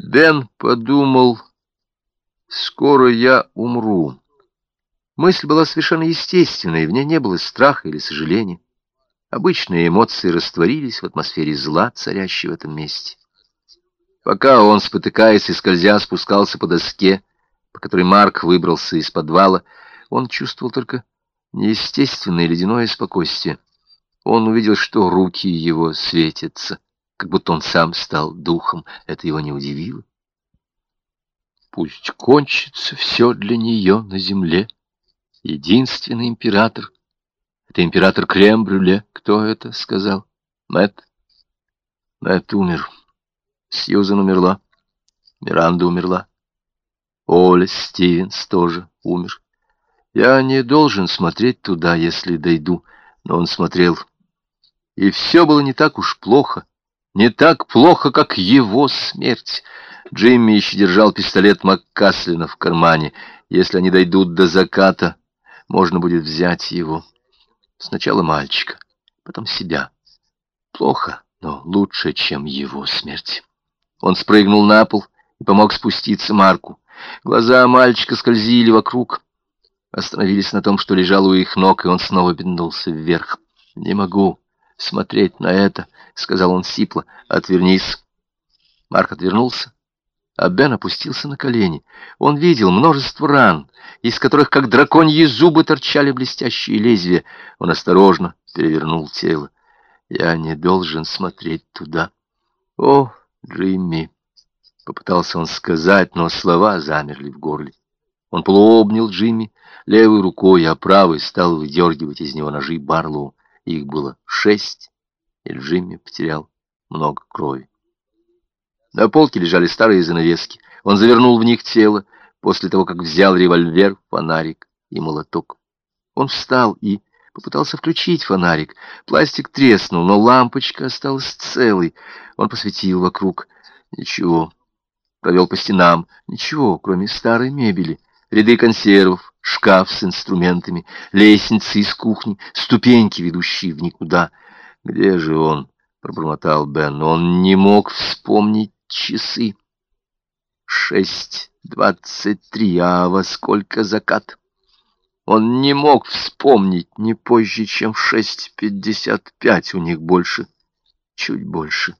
Бен подумал, скоро я умру. Мысль была совершенно естественной, в ней не было страха или сожаления. Обычные эмоции растворились в атмосфере зла, царящей в этом месте. Пока он, спотыкаясь и скользя, спускался по доске, по которой Марк выбрался из подвала, он чувствовал только неестественное ледяное спокойствие. Он увидел, что руки его светятся как будто он сам стал духом. Это его не удивило. Пусть кончится все для нее на земле. Единственный император. Это император Крем-Брюле. Кто это сказал? Мэтт? Мэтт умер. Сьюзан умерла. Миранда умерла. Оля Стивенс тоже умер. Я не должен смотреть туда, если дойду, но он смотрел. И все было не так уж плохо. Не так плохо, как его смерть. Джимми еще держал пистолет Маккаслина в кармане. Если они дойдут до заката, можно будет взять его. Сначала мальчика, потом себя. Плохо, но лучше, чем его смерть. Он спрыгнул на пол и помог спуститься Марку. Глаза мальчика скользили вокруг, остановились на том, что лежало у их ног, и он снова беднулся вверх. «Не могу смотреть на это», — сказал он сипло. «Отвернись». Марк отвернулся, а Бен опустился на колени. Он видел множество ран, из которых, как драконьи зубы, торчали блестящие лезвия. Он осторожно перевернул тело. «Я не должен смотреть туда». «О, Джимми!» — попытался он сказать, но слова замерли в горле. Он полуобнял Джимми левой рукой, а правой стал выдергивать из него ножи Барлоу. Их было шесть и Джимми потерял много крови. На полке лежали старые занавески. Он завернул в них тело после того, как взял револьвер, фонарик и молоток. Он встал и попытался включить фонарик. Пластик треснул, но лампочка осталась целой. Он посветил вокруг. Ничего. Провел по стенам. Ничего, кроме старой мебели. Ряды консервов, шкаф с инструментами, лестницы из кухни, ступеньки, ведущие в никуда — «Где же он?» — пробормотал Бен. Он не мог вспомнить часы. «Шесть двадцать три, а во сколько закат?» Он не мог вспомнить не позже, чем шесть пятьдесят пять у них больше, чуть больше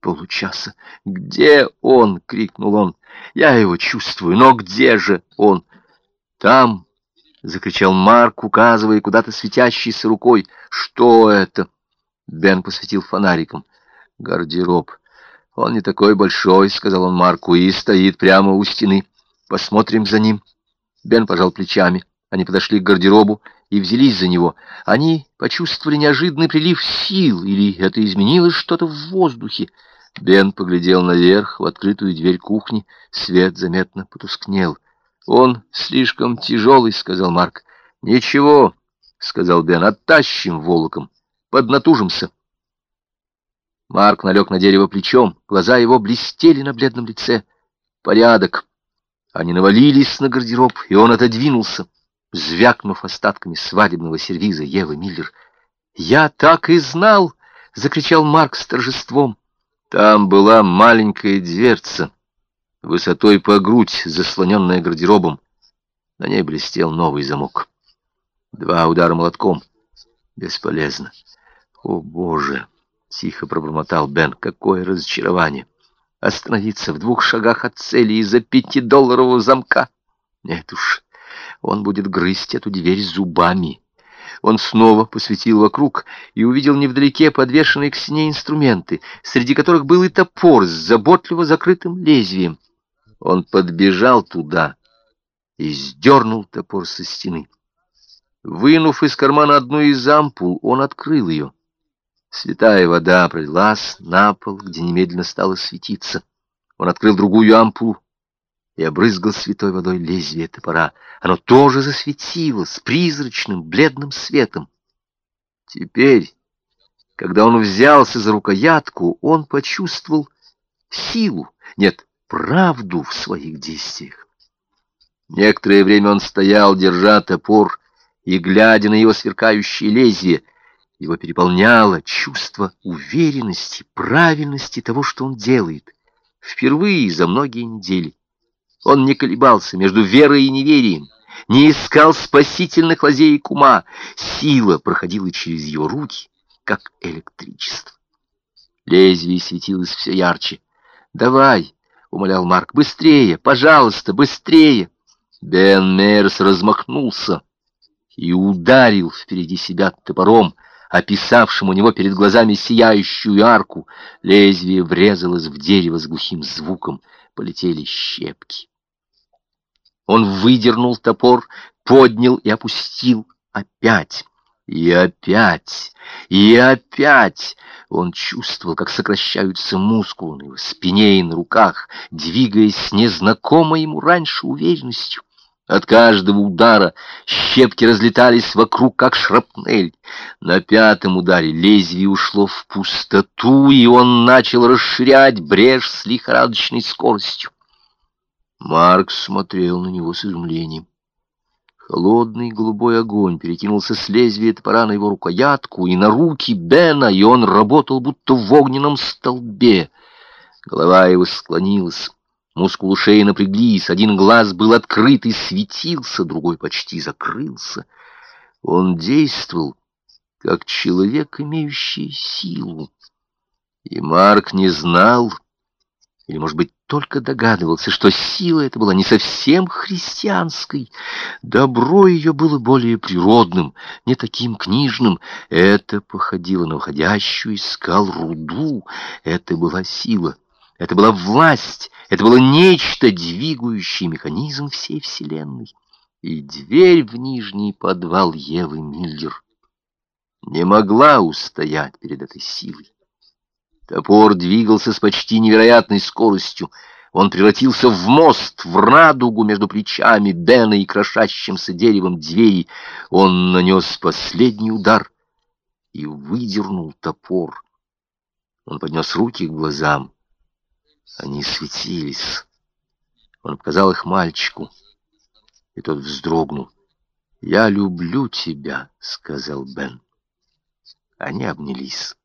получаса. «Где он?» — крикнул он. «Я его чувствую, но где же он?» «Там!» — закричал Марк, указывая куда-то светящейся рукой. «Что это?» Бен посветил фонариком. Гардероб. Он не такой большой, сказал он Марку, и стоит прямо у стены. Посмотрим за ним. Бен пожал плечами. Они подошли к гардеробу и взялись за него. Они почувствовали неожиданный прилив сил, или это изменилось что-то в воздухе. Бен поглядел наверх, в открытую дверь кухни. Свет заметно потускнел. «Он слишком тяжелый», — сказал Марк. «Ничего», — сказал Бен, — «оттащим волоком» поднатужимся. Марк налег на дерево плечом, глаза его блестели на бледном лице. Порядок. Они навалились на гардероб, и он отодвинулся, звякнув остатками свадебного сервиза Евы Миллер. «Я так и знал!» — закричал Марк с торжеством. Там была маленькая дверца, высотой по грудь, заслоненная гардеробом. На ней блестел новый замок. Два удара молотком. Бесполезно. «О, Боже!» — тихо пробормотал Бен. «Какое разочарование! Остановиться в двух шагах от цели из-за пятидолларового замка! Нет уж, он будет грызть эту дверь зубами!» Он снова посветил вокруг и увидел невдалеке подвешенные к стене инструменты, среди которых был и топор с заботливо закрытым лезвием. Он подбежал туда и сдернул топор со стены. Вынув из кармана одну из ампул, он открыл ее. Святая вода пролилась на пол, где немедленно стало светиться. Он открыл другую ампулу и обрызгал святой водой лезвие топора. Оно тоже засветилось призрачным бледным светом. Теперь, когда он взялся за рукоятку, он почувствовал силу, нет, правду в своих действиях. Некоторое время он стоял, держа топор, и, глядя на его сверкающее лезвие, — его переполняло чувство уверенности, правильности того, что он делает. Впервые за многие недели он не колебался между верой и неверием, не искал спасительных лазеек ума. Сила проходила через его руки, как электричество. Лезвие светилось все ярче. «Давай!» — умолял Марк. «Быстрее! Пожалуйста, быстрее!» Бен Мерс размахнулся и ударил впереди себя топором, описавшим у него перед глазами сияющую арку. Лезвие врезалось в дерево с глухим звуком. Полетели щепки. Он выдернул топор, поднял и опустил опять. И опять, и опять он чувствовал, как сокращаются мускулы на его спине и на руках, двигаясь с незнакомой ему раньше уверенностью. От каждого удара щепки разлетались вокруг, как шрапнель. На пятом ударе лезвие ушло в пустоту, и он начал расширять брешь с лихорадочной скоростью. Марк смотрел на него с изумлением. Холодный голубой огонь перекинулся с лезвия топора на его рукоятку и на руки Бена, и он работал будто в огненном столбе. Голова его склонилась. Мускулы шеи напряглись, один глаз был открыт и светился, другой почти закрылся. Он действовал, как человек, имеющий силу. И Марк не знал, или, может быть, только догадывался, что сила эта была не совсем христианской. Добро ее было более природным, не таким книжным. Это походило на уходящую из скал руду. Это была сила. Это была власть, это было нечто, двигающий механизм всей Вселенной. И дверь в нижний подвал Евы Миллер не могла устоять перед этой силой. Топор двигался с почти невероятной скоростью. Он превратился в мост, в радугу между плечами Бена и крошащимся деревом двери. Он нанес последний удар и выдернул топор. Он поднес руки к глазам. Они светились. Он показал их мальчику, и тот вздрогнул. «Я люблю тебя», — сказал Бен. Они обнялись.